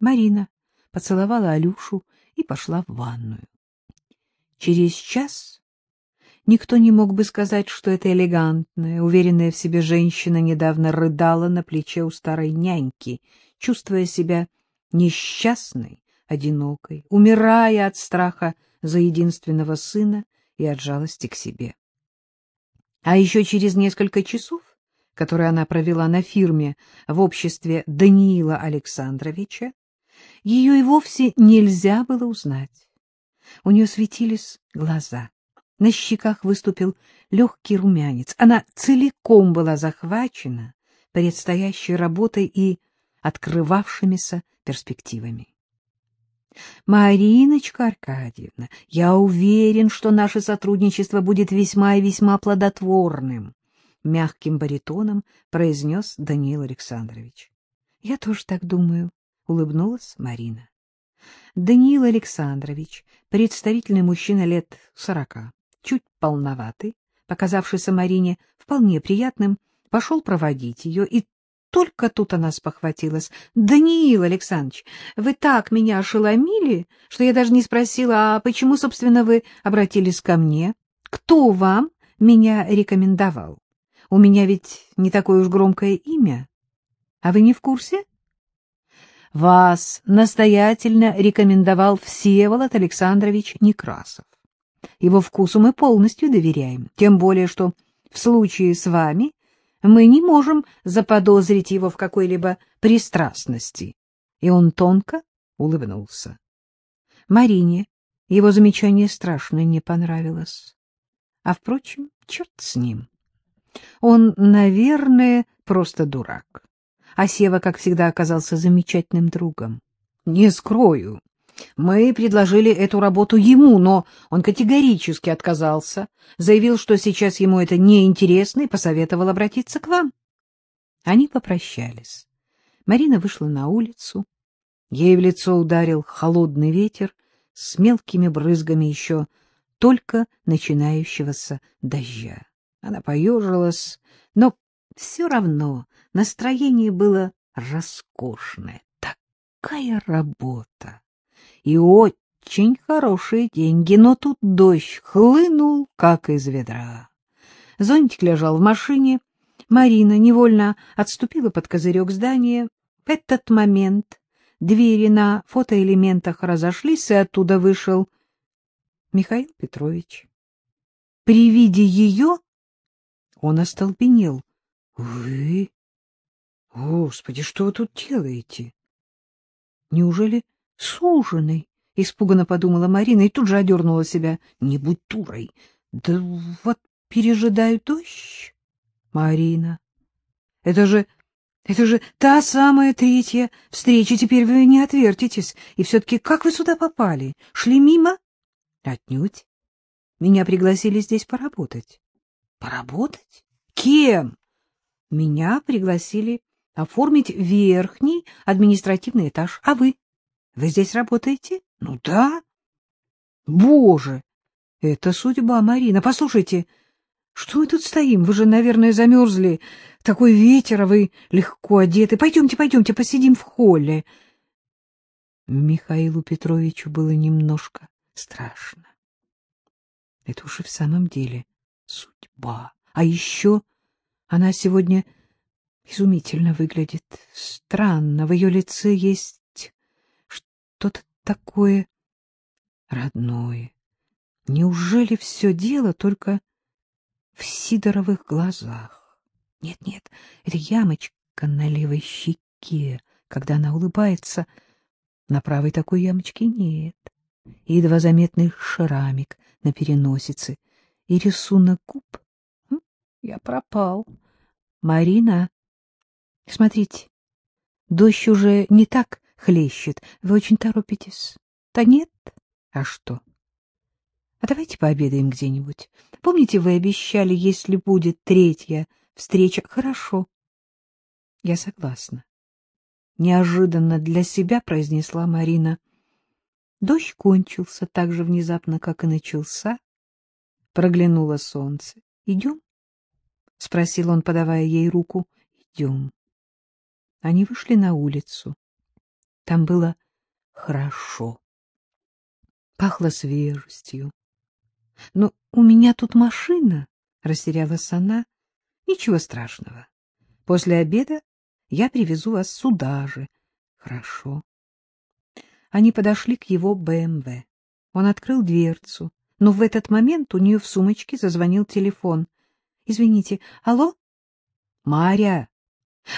Марина поцеловала Алюшу и пошла в ванную. Через час никто не мог бы сказать, что эта элегантная, уверенная в себе женщина недавно рыдала на плече у старой няньки, чувствуя себя несчастной, одинокой, умирая от страха за единственного сына и от жалости к себе. А еще через несколько часов, которые она провела на фирме в обществе Даниила Александровича, ее и вовсе нельзя было узнать. У нее светились глаза, на щеках выступил легкий румянец. Она целиком была захвачена предстоящей работой и открывавшимися перспективами. Мариночка Аркадьевна, я уверен, что наше сотрудничество будет весьма и весьма плодотворным, — мягким баритоном произнес Даниил Александрович. — Я тоже так думаю, — улыбнулась Марина. Даниил Александрович, представительный мужчина лет сорока, чуть полноватый, показавшийся Марине вполне приятным, пошел проводить ее и только тут она спохватилась. — Даниил Александрович, вы так меня ошеломили, что я даже не спросила, а почему, собственно, вы обратились ко мне? Кто вам меня рекомендовал? У меня ведь не такое уж громкое имя. А вы не в курсе? Вас настоятельно рекомендовал Всеволод Александрович Некрасов. Его вкусу мы полностью доверяем, тем более, что в случае с вами мы не можем заподозрить его в какой-либо пристрастности. И он тонко улыбнулся. Марине его замечание страшно не понравилось. А, впрочем, черт с ним. Он, наверное, просто дурак. А Сева, как всегда, оказался замечательным другом. Не скрою, мы предложили эту работу ему, но он категорически отказался, заявил, что сейчас ему это неинтересно, и посоветовал обратиться к вам. Они попрощались. Марина вышла на улицу. Ей в лицо ударил холодный ветер с мелкими брызгами еще только начинающегося дождя. Она поежилась, но все равно настроение было роскошное. Такая работа! и очень хорошие деньги, но тут дождь хлынул, как из ведра. Зонтик лежал в машине, Марина невольно отступила под козырек здания. В этот момент двери на фотоэлементах разошлись, и оттуда вышел Михаил Петрович. При виде ее он остолбенел. — Вы? Господи, что вы тут делаете? Неужели суженый, — испуганно подумала Марина и тут же одернула себя. — Не будь турой. Да вот пережидаю дождь. Марина, это же... Это же та самая третья встреча. Теперь вы не отвертитесь. И все-таки как вы сюда попали? Шли мимо? Отнюдь. Меня пригласили здесь поработать. Поработать? Кем? Меня пригласили оформить верхний административный этаж. А вы? Вы здесь работаете? Ну да. Боже, это судьба, Марина. Послушайте, что мы тут стоим? Вы же, наверное, замерзли. Такой ветер, а вы легко одеты. Пойдемте, пойдемте, посидим в холле. Михаилу Петровичу было немножко страшно. Это уж и в самом деле судьба. А еще она сегодня изумительно выглядит. Странно, в ее лице есть что-то такое родное. Неужели все дело только в Сидоровых глазах? Нет-нет, это ямочка на левой щеке. Когда она улыбается, на правой такой ямочки нет. И едва заметный шрамик на переносице. И рисунок губ. Я пропал. Марина, смотрите, дождь уже не так хлещет. Вы очень торопитесь. Да нет. А что? А давайте пообедаем где-нибудь. Помните, вы обещали, если будет третья встреча? Хорошо. Я согласна. Неожиданно для себя произнесла Марина. Дождь кончился так же внезапно, как и начался. Проглянуло солнце. Идем? — спросил он, подавая ей руку. — Идем. Они вышли на улицу. Там было хорошо. Пахло свежестью. — Но у меня тут машина, — растерялась она. — Ничего страшного. После обеда я привезу вас сюда же. — Хорошо. Они подошли к его БМВ. Он открыл дверцу, но в этот момент у нее в сумочке зазвонил телефон. — Извините, алло? — Маря!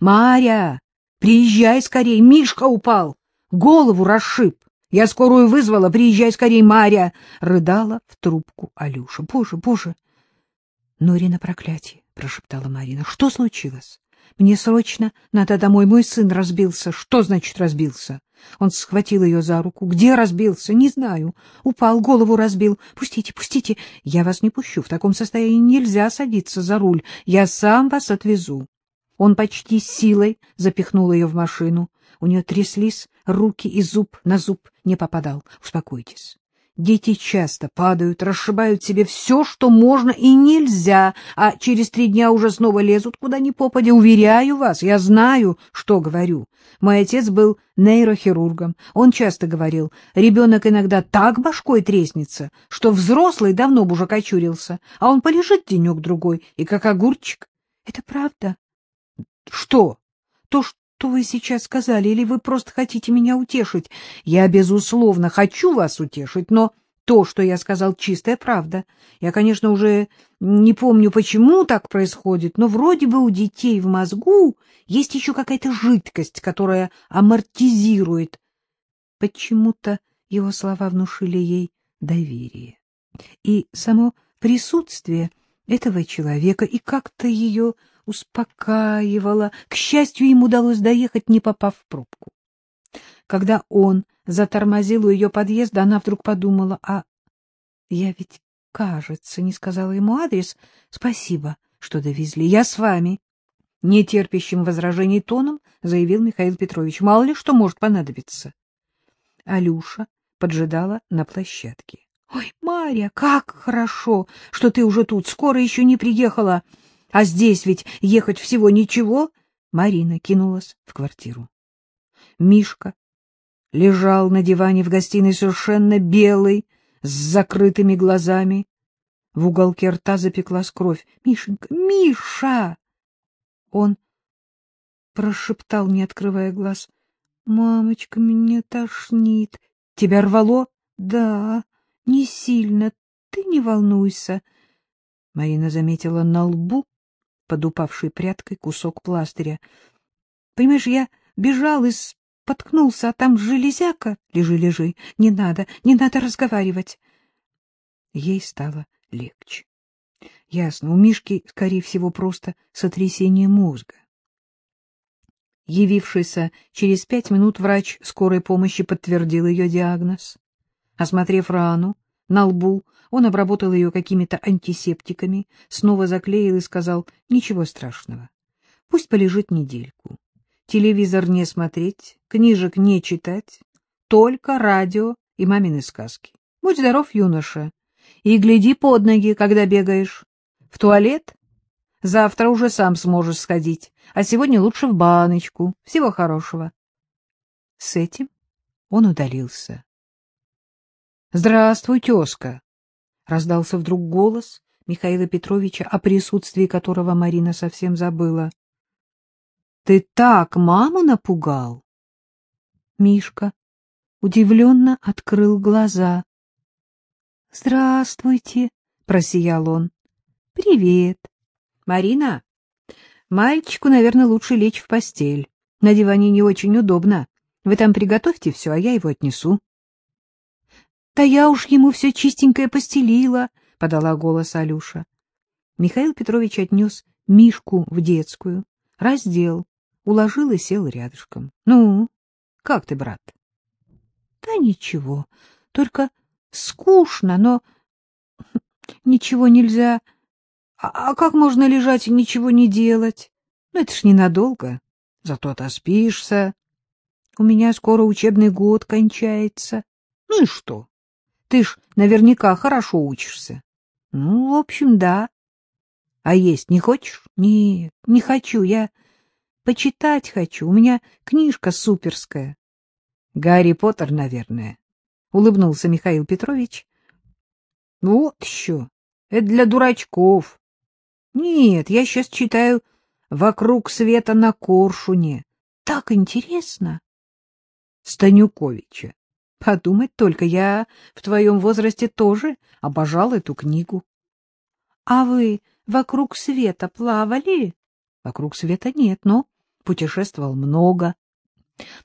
Маря! Приезжай скорей, Мишка упал! Голову расшиб! Я скорую вызвала, приезжай скорей, Маря! Рыдала в трубку Алюша. — Боже, боже! — Норина проклятие! — прошептала Марина. — Что случилось? Мне срочно надо домой. Мой сын разбился. Что значит разбился? Он схватил ее за руку. Где разбился? Не знаю. Упал, голову разбил. Пустите, пустите. Я вас не пущу. В таком состоянии нельзя садиться за руль. Я сам вас отвезу. Он почти силой запихнул ее в машину. У нее тряслись руки, и зуб на зуб не попадал. Успокойтесь. Дети часто падают, расшибают себе все, что можно и нельзя, а через три дня уже снова лезут куда ни попадя. Уверяю вас, я знаю, что говорю. Мой отец был нейрохирургом. Он часто говорил, ребенок иногда так башкой треснется, что взрослый давно бы уже кочурился, а он полежит денек-другой, и как огурчик. Это правда? Что? То, что вы сейчас сказали, или вы просто хотите меня утешить? Я, безусловно, хочу вас утешить, но то, что я сказал, чистая правда. Я, конечно, уже не помню, почему так происходит, но вроде бы у детей в мозгу есть еще какая-то жидкость, которая амортизирует. Почему-то его слова внушили ей доверие. И само присутствие этого человека, и как-то ее успокаивала. К счастью, им удалось доехать, не попав в пробку. Когда он затормозил у ее подъезда, она вдруг подумала, а я ведь, кажется, не сказала ему адрес. Спасибо, что довезли. Я с вами. Нетерпящим возражений тоном заявил Михаил Петрович. Мало ли что может понадобиться. Алюша поджидала на площадке. — Ой, Марья, как хорошо, что ты уже тут, скоро еще не приехала. А здесь ведь ехать всего ничего. Марина кинулась в квартиру. Мишка лежал на диване в гостиной совершенно белый, с закрытыми глазами. В уголке рта запеклась кровь. — Мишенька, Миша! Он прошептал, не открывая глаз. — Мамочка, меня тошнит. — Тебя рвало? — Да, не сильно. Ты не волнуйся. Марина заметила на лбу под упавшей прядкой кусок пластыря. — Понимаешь, я бежал и споткнулся, а там железяка. Лежи, лежи, не надо, не надо разговаривать. Ей стало легче. Ясно, у Мишки, скорее всего, просто сотрясение мозга. Явившийся через пять минут врач скорой помощи подтвердил ее диагноз. Осмотрев рану на лбу, он обработал ее какими-то антисептиками, снова заклеил и сказал, ничего страшного, пусть полежит недельку. Телевизор не смотреть, книжек не читать, только радио и мамины сказки. Будь здоров, юноша, и гляди под ноги, когда бегаешь. В туалет? Завтра уже сам сможешь сходить, а сегодня лучше в баночку. Всего хорошего. С этим он удалился. — Здравствуй, тезка! — раздался вдруг голос Михаила Петровича, о присутствии которого Марина совсем забыла. — Ты так маму напугал? Мишка удивленно открыл глаза. — Здравствуйте! — просиял он. — Привет! — Марина, мальчику, наверное, лучше лечь в постель. На диване не очень удобно. Вы там приготовьте все, а я его отнесу. Да я уж ему все чистенькое постелила, — подала голос Алюша. Михаил Петрович отнес Мишку в детскую, раздел, уложил и сел рядышком. — Ну, как ты, брат? — Да ничего, только скучно, но ничего нельзя. А, а как можно лежать и ничего не делать? Ну, это ж ненадолго, зато отоспишься. У меня скоро учебный год кончается. Ну и что? Ты ж наверняка хорошо учишься. Ну, в общем, да. А есть не хочешь? Нет, не хочу. Я почитать хочу. У меня книжка суперская. Гарри Поттер, наверное, — улыбнулся Михаил Петрович. — Вот еще. Это для дурачков. Нет, я сейчас читаю «Вокруг света на коршуне». Так интересно. Станюковича. Подумать только, я в твоем возрасте тоже обожал эту книгу. — А вы вокруг света плавали? — Вокруг света нет, но путешествовал много.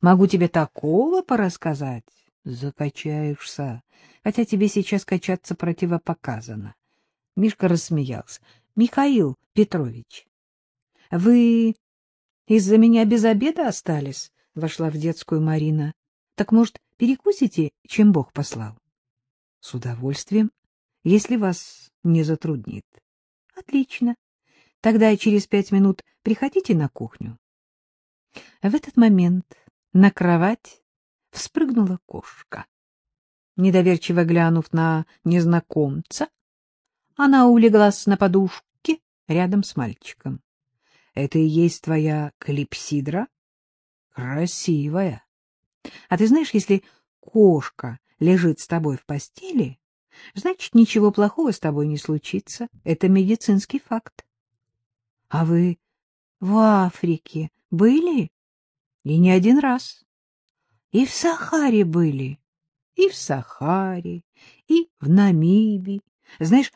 Могу тебе такого порассказать. Закачаешься, хотя тебе сейчас качаться противопоказано. Мишка рассмеялся. — Михаил Петрович, вы из-за меня без обеда остались? — вошла в детскую Марина. — Так, может, перекусите, чем Бог послал? — С удовольствием, если вас не затруднит. — Отлично. Тогда через пять минут приходите на кухню. В этот момент на кровать вспрыгнула кошка. Недоверчиво глянув на незнакомца, она улеглась на подушке рядом с мальчиком. — Это и есть твоя клипсидра? — Красивая. А ты знаешь, если кошка лежит с тобой в постели, значит, ничего плохого с тобой не случится. Это медицинский факт. — А вы в Африке были? И не один раз. И в Сахаре были. И в Сахаре, и в Намибии. Знаешь,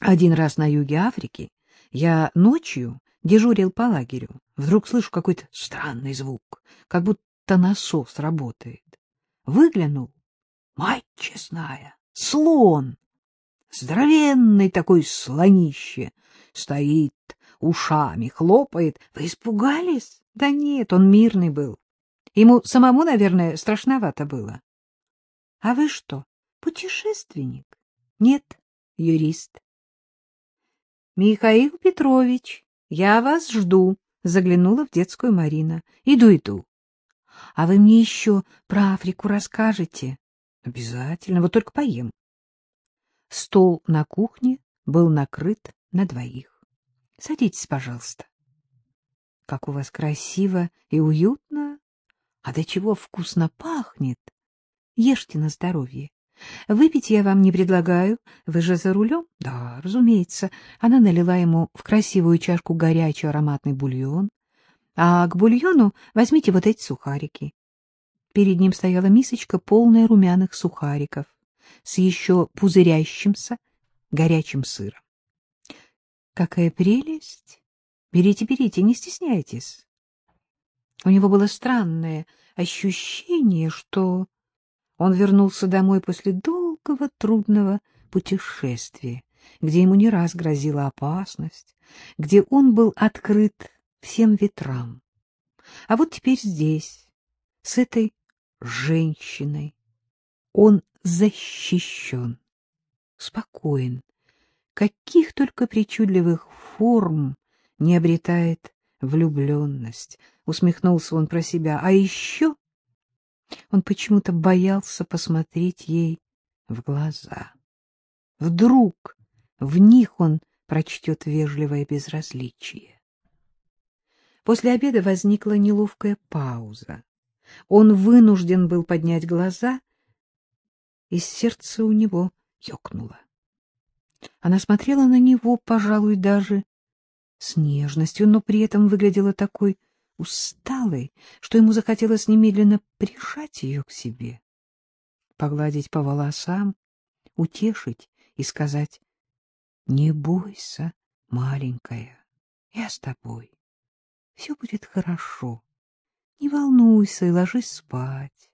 один раз на юге Африки я ночью дежурил по лагерю. Вдруг слышу какой-то странный звук, как будто насос работает. Выглянул. Мать честная, слон! Здоровенный такой слонище. Стоит, ушами хлопает. Вы испугались? Да нет, он мирный был. Ему самому, наверное, страшновато было. — А вы что, путешественник? — Нет, юрист. — Михаил Петрович, я вас жду, — заглянула в детскую Марина. — Иду, иду. — А вы мне еще про Африку расскажете? — Обязательно, вот только поем. Стол на кухне был накрыт на двоих. — Садитесь, пожалуйста. Как у вас красиво и уютно. А до чего вкусно пахнет. Ешьте на здоровье. Выпить я вам не предлагаю. Вы же за рулем? Да, разумеется. Она налила ему в красивую чашку горячий ароматный бульон. А к бульону возьмите вот эти сухарики. Перед ним стояла мисочка, полная румяных сухариков, с еще пузырящимся горячим сыром. Какая прелесть! Берите, берите, не стесняйтесь. У него было странное ощущение, что он вернулся домой после долгого трудного путешествия, где ему не раз грозила опасность, где он был открыт всем ветрам. А вот теперь здесь, с этой женщиной, он защищен, спокоен, каких только причудливых форм не обретает влюбленность. Усмехнулся он про себя. А еще он почему-то боялся посмотреть ей в глаза. Вдруг в них он прочтет вежливое безразличие. После обеда возникла неловкая пауза. Он вынужден был поднять глаза, и сердце у него ёкнуло. Она смотрела на него, пожалуй, даже с нежностью, но при этом выглядела такой усталой, что ему захотелось немедленно прижать ее к себе, погладить по волосам, утешить и сказать «Не бойся, маленькая, я с тобой, все будет хорошо, не волнуйся и ложись спать».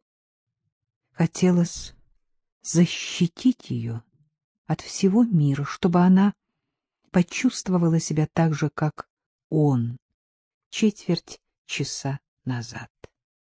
Хотелось защитить ее от всего мира, чтобы она почувствовала себя так же, как он четверть часа назад.